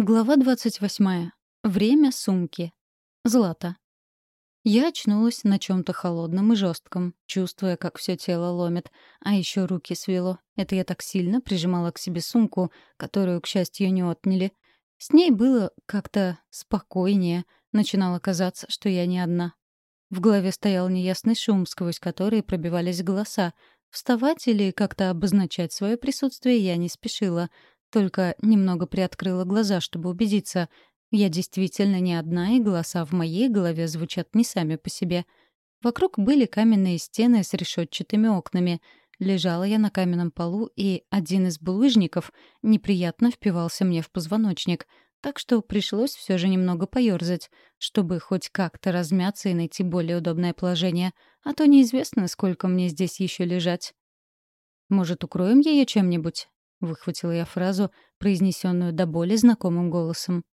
Глава 28. Время сумки. Злата. Я очнулась на чем то холодном и жестком, чувствуя, как все тело ломит, а еще руки свело. Это я так сильно прижимала к себе сумку, которую, к счастью, не отняли. С ней было как-то спокойнее, начинало казаться, что я не одна. В голове стоял неясный шум, сквозь который пробивались голоса. Вставать или как-то обозначать свое присутствие я не спешила — только немного приоткрыла глаза, чтобы убедиться. Я действительно не одна, и голоса в моей голове звучат не сами по себе. Вокруг были каменные стены с решетчатыми окнами. Лежала я на каменном полу, и один из булыжников неприятно впивался мне в позвоночник, так что пришлось все же немного поёрзать, чтобы хоть как-то размяться и найти более удобное положение, а то неизвестно, сколько мне здесь еще лежать. «Может, укроем ее чем-нибудь?» — выхватила я фразу, произнесенную до боли знакомым голосом.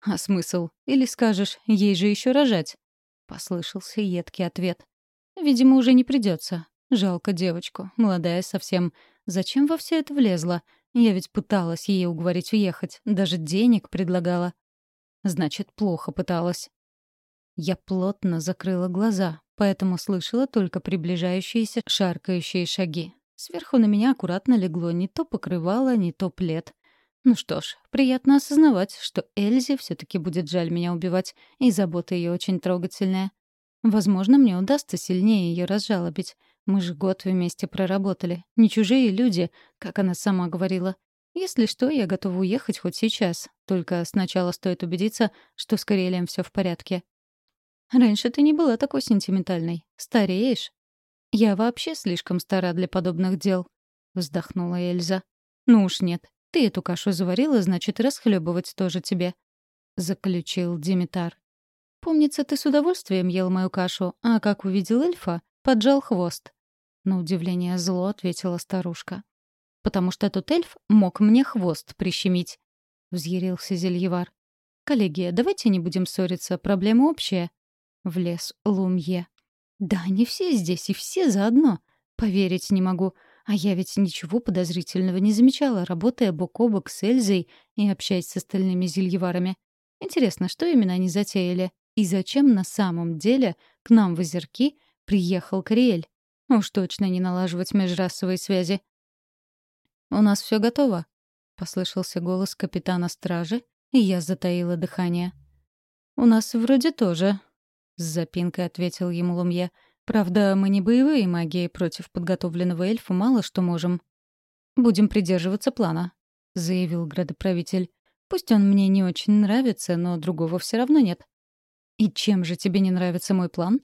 «А смысл? Или скажешь, ей же еще рожать?» — послышался едкий ответ. «Видимо, уже не придется. Жалко девочку, молодая совсем. Зачем во все это влезла? Я ведь пыталась ей уговорить уехать, даже денег предлагала». «Значит, плохо пыталась». Я плотно закрыла глаза, поэтому слышала только приближающиеся шаркающие шаги. Сверху на меня аккуратно легло не то покрывало, не то плед. Ну что ж, приятно осознавать, что Эльзе все таки будет жаль меня убивать, и забота ее очень трогательная. Возможно, мне удастся сильнее ее разжалобить. Мы же год вместе проработали. Не чужие люди, как она сама говорила. Если что, я готова уехать хоть сейчас. Только сначала стоит убедиться, что с Карелием все в порядке. Раньше ты не была такой сентиментальной. Стареешь. «Я вообще слишком стара для подобных дел», — вздохнула Эльза. «Ну уж нет. Ты эту кашу заварила, значит, расхлебывать тоже тебе», — заключил Димитар. «Помнится, ты с удовольствием ел мою кашу, а как увидел эльфа, поджал хвост». На удивление зло ответила старушка. «Потому что тот эльф мог мне хвост прищемить», — взъярился Зельевар. «Коллеги, давайте не будем ссориться, проблема общая», — влез Лумье. Да, они все здесь и все заодно. Поверить не могу. А я ведь ничего подозрительного не замечала, работая бок о бок с Эльзой и общаясь с остальными зельеварами. Интересно, что именно они затеяли? И зачем на самом деле к нам в озерки приехал Кориэль? Уж точно не налаживать межрасовые связи. «У нас все готово», — послышался голос капитана стражи, и я затаила дыхание. «У нас вроде тоже», с запинкой ответил ему Лумье. «Правда, мы не боевые маги, против подготовленного эльфа мало что можем». «Будем придерживаться плана», — заявил градоправитель. «Пусть он мне не очень нравится, но другого все равно нет». «И чем же тебе не нравится мой план?»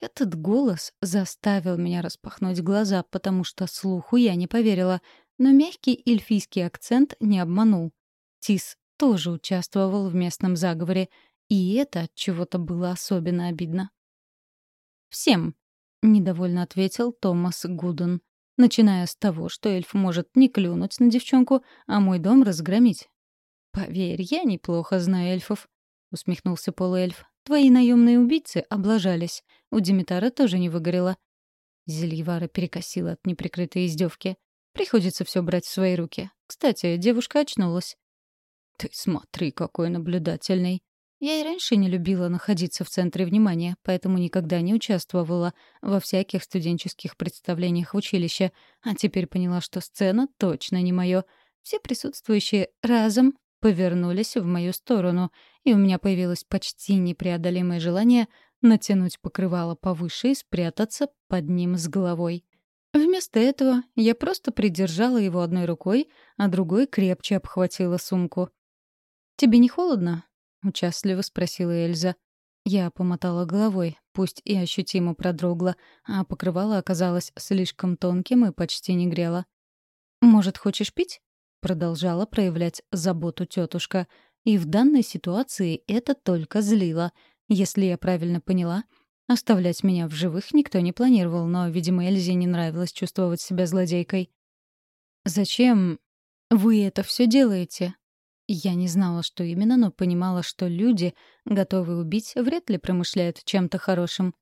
Этот голос заставил меня распахнуть глаза, потому что слуху я не поверила, но мягкий эльфийский акцент не обманул. Тис тоже участвовал в местном заговоре, и это от чего-то было особенно обидно. «Всем», — недовольно ответил Томас Гуден, начиная с того, что эльф может не клюнуть на девчонку, а мой дом разгромить. «Поверь, я неплохо знаю эльфов», — усмехнулся полуэльф. «Твои наемные убийцы облажались. У Димитара тоже не выгорело». Зельевара перекосила от неприкрытой издевки. «Приходится все брать в свои руки. Кстати, девушка очнулась». «Ты смотри, какой наблюдательный», я и раньше не любила находиться в центре внимания, поэтому никогда не участвовала во всяких студенческих представлениях в училище, а теперь поняла, что сцена точно не моё. Все присутствующие разом повернулись в мою сторону, и у меня появилось почти непреодолимое желание натянуть покрывало повыше и спрятаться под ним с головой. Вместо этого я просто придержала его одной рукой, а другой крепче обхватила сумку. «Тебе не холодно?» — участливо спросила Эльза. Я помотала головой, пусть и ощутимо продрогла, а покрывало оказалось слишком тонким и почти не грело. «Может, хочешь пить?» — продолжала проявлять заботу тетушка. И в данной ситуации это только злило. Если я правильно поняла, оставлять меня в живых никто не планировал, но, видимо, Эльзе не нравилось чувствовать себя злодейкой. «Зачем вы это все делаете?» Я не знала, что именно, но понимала, что люди, готовые убить, вряд ли промышляют чем-то хорошим.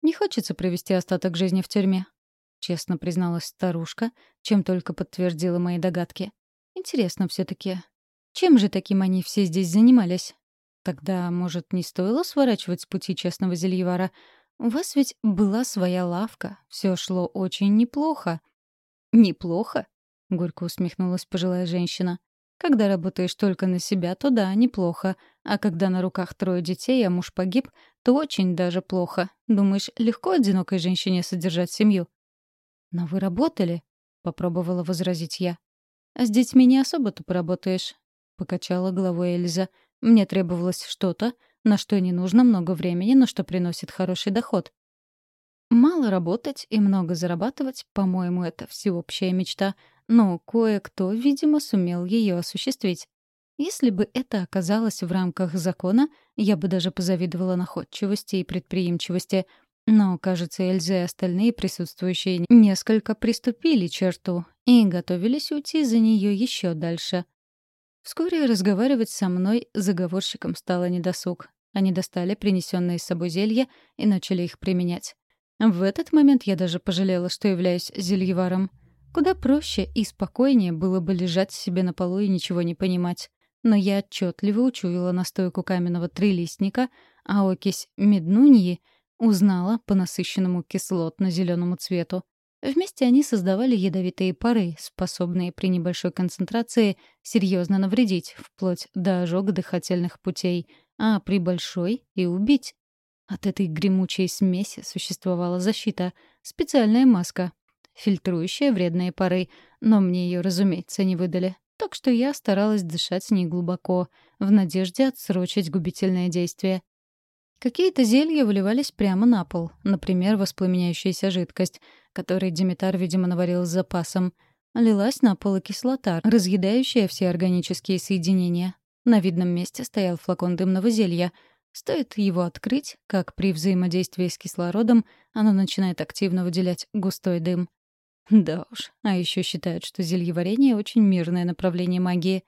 «Не хочется провести остаток жизни в тюрьме», — честно призналась старушка, чем только подтвердила мои догадки. «Интересно все таки Чем же таким они все здесь занимались? Тогда, может, не стоило сворачивать с пути честного зельевара? У вас ведь была своя лавка, все шло очень неплохо. Неплохо? Горько усмехнулась пожилая женщина. Когда работаешь только на себя, то да, неплохо. А когда на руках трое детей, а муж погиб, то очень даже плохо. Думаешь, легко одинокой женщине содержать семью? Но вы работали, попробовала возразить я. А с детьми не особо-то поработаешь, покачала головой Эльза. Мне требовалось что-то, на что не нужно много времени, но что приносит хороший доход. Мало работать и много зарабатывать, по-моему, это всеобщая мечта, но кое-кто, видимо, сумел ее осуществить. Если бы это оказалось в рамках закона, я бы даже позавидовала находчивости и предприимчивости. Но, кажется, Эльза и остальные присутствующие несколько приступили черту и готовились уйти за нее еще дальше. Вскоре разговаривать со мной заговорщиком стало недосуг. Они достали принесенные с собой зелья и начали их применять. В этот момент я даже пожалела, что являюсь зельеваром. Куда проще и спокойнее было бы лежать себе на полу и ничего не понимать. Но я отчетливо учуяла настойку каменного трилистника, а окись меднуньи узнала по насыщенному кислотно-зеленому цвету. Вместе они создавали ядовитые пары, способные при небольшой концентрации серьезно навредить, вплоть до ожога дыхательных путей — а при большой — и убить. От этой гремучей смеси существовала защита, специальная маска, фильтрующая вредные пары, но мне ее, разумеется, не выдали. Так что я старалась дышать неглубоко, в надежде отсрочить губительное действие. Какие-то зелья выливались прямо на пол, например, воспламеняющаяся жидкость, которой Димитар, видимо, наварил с запасом. Лилась на пол и кислота, разъедающая все органические соединения. На видном месте стоял флакон дымного зелья. Стоит его открыть, как при взаимодействии с кислородом оно начинает активно выделять густой дым. Да уж, а еще считают, что зельеварение — очень мирное направление магии.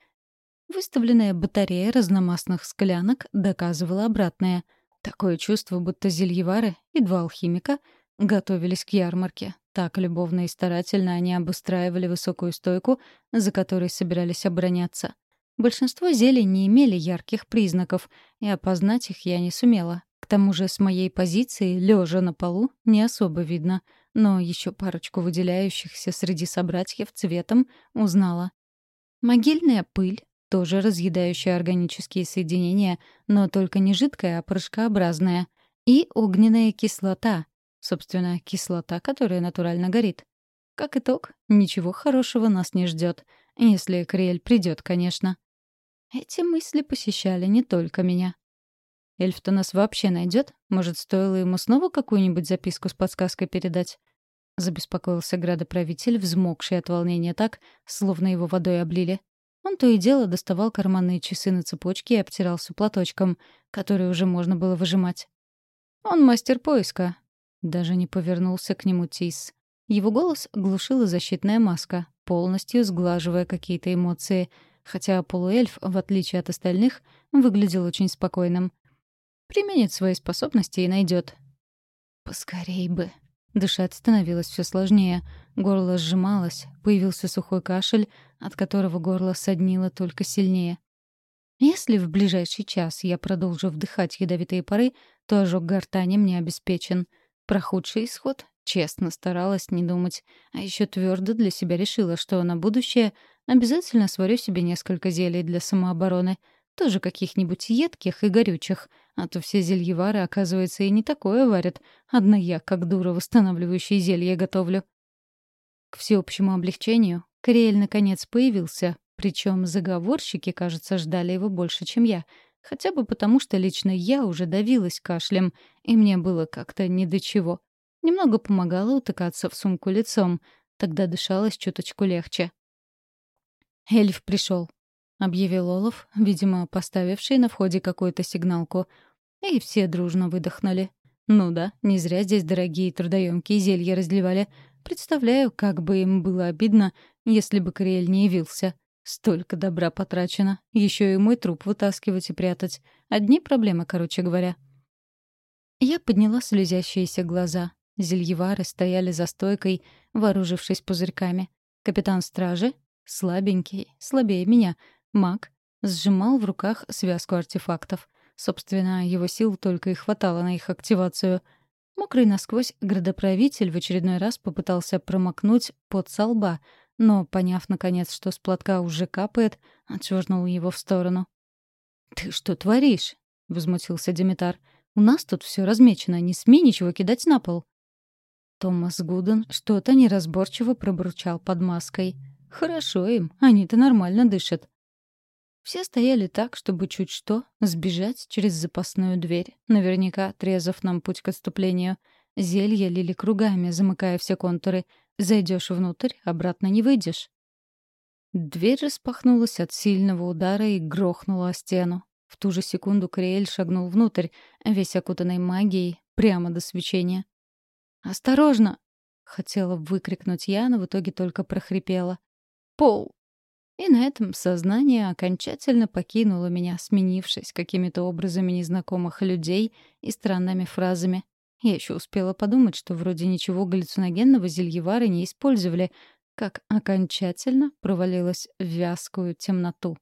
Выставленная батарея разномастных склянок доказывала обратное. Такое чувство, будто зельевары и два алхимика готовились к ярмарке. Так любовно и старательно они обустраивали высокую стойку, за которой собирались обороняться. Большинство зелий не имели ярких признаков, и опознать их я не сумела. К тому же с моей позиции, лежа на полу, не особо видно, но еще парочку выделяющихся среди собратьев цветом узнала. Могильная пыль, тоже разъедающая органические соединения, но только не жидкая, а порошкообразная. И огненная кислота, собственно, кислота, которая натурально горит. Как итог, ничего хорошего нас не ждет, если Криэль придет, конечно. Эти мысли посещали не только меня. Эльф-то нас вообще найдет? Может, стоило ему снова какую-нибудь записку с подсказкой передать? Забеспокоился градоправитель, взмокший от волнения так, словно его водой облили. Он то и дело доставал карманные часы на цепочке и обтирался платочком, который уже можно было выжимать. «Он мастер поиска», — даже не повернулся к нему Тис. Его голос глушила защитная маска, полностью сглаживая какие-то эмоции — хотя полуэльф, в отличие от остальных, выглядел очень спокойным. Применит свои способности и найдет. Поскорей бы. Дышать становилось все сложнее. Горло сжималось, появился сухой кашель, от которого горло соднило только сильнее. Если в ближайший час я продолжу вдыхать ядовитые пары, то ожог гортани мне обеспечен. Про худший исход честно старалась не думать, а еще твердо для себя решила, что на будущее Обязательно сварю себе несколько зелий для самообороны. Тоже каких-нибудь едких и горючих. А то все зельевары, оказывается, и не такое варят. Одна я, как дура, восстанавливающие зелья готовлю. К всеобщему облегчению Кориэль наконец появился. Причем заговорщики, кажется, ждали его больше, чем я. Хотя бы потому, что лично я уже давилась кашлем, и мне было как-то не до чего. Немного помогало утыкаться в сумку лицом. Тогда дышалось чуточку легче. «Эльф пришел», — объявил Олаф, видимо, поставивший на входе какую-то сигналку. И все дружно выдохнули. Ну да, не зря здесь дорогие трудоемкие зелья разливали. Представляю, как бы им было обидно, если бы Кориэль не явился. Столько добра потрачено. Еще и мой труп вытаскивать и прятать. Одни проблемы, короче говоря. Я подняла слезящиеся глаза. Зельевары стояли за стойкой, вооружившись пузырьками. Капитан стражи, Слабенький, слабее меня. Маг. сжимал в руках связку артефактов. Собственно, его сил только и хватало на их активацию. Мокрый насквозь градоправитель в очередной раз попытался промокнуть под со лба, но, поняв, наконец, что с платка уже капает, отшвырнул его в сторону. «Ты что творишь?» — возмутился Димитар. «У нас тут все размечено, не смей ничего кидать на пол». Томас Гуден что-то неразборчиво пробурчал под маской. «Хорошо им, они-то нормально дышат». Все стояли так, чтобы чуть что сбежать через запасную дверь, наверняка отрезав нам путь к отступлению. Зелья лили кругами, замыкая все контуры. Зайдешь внутрь, обратно не выйдешь. Дверь распахнулась от сильного удара и грохнула о стену. В ту же секунду Криэль шагнул внутрь, весь окутанный магией, прямо до свечения. «Осторожно!» — хотела выкрикнуть я, но в итоге только прохрипела. «Пол!» И на этом сознание окончательно покинуло меня, сменившись какими-то образами незнакомых людей и странными фразами. Я еще успела подумать, что вроде ничего галлюциногенного зельевары не использовали, как окончательно провалилась в вязкую темноту.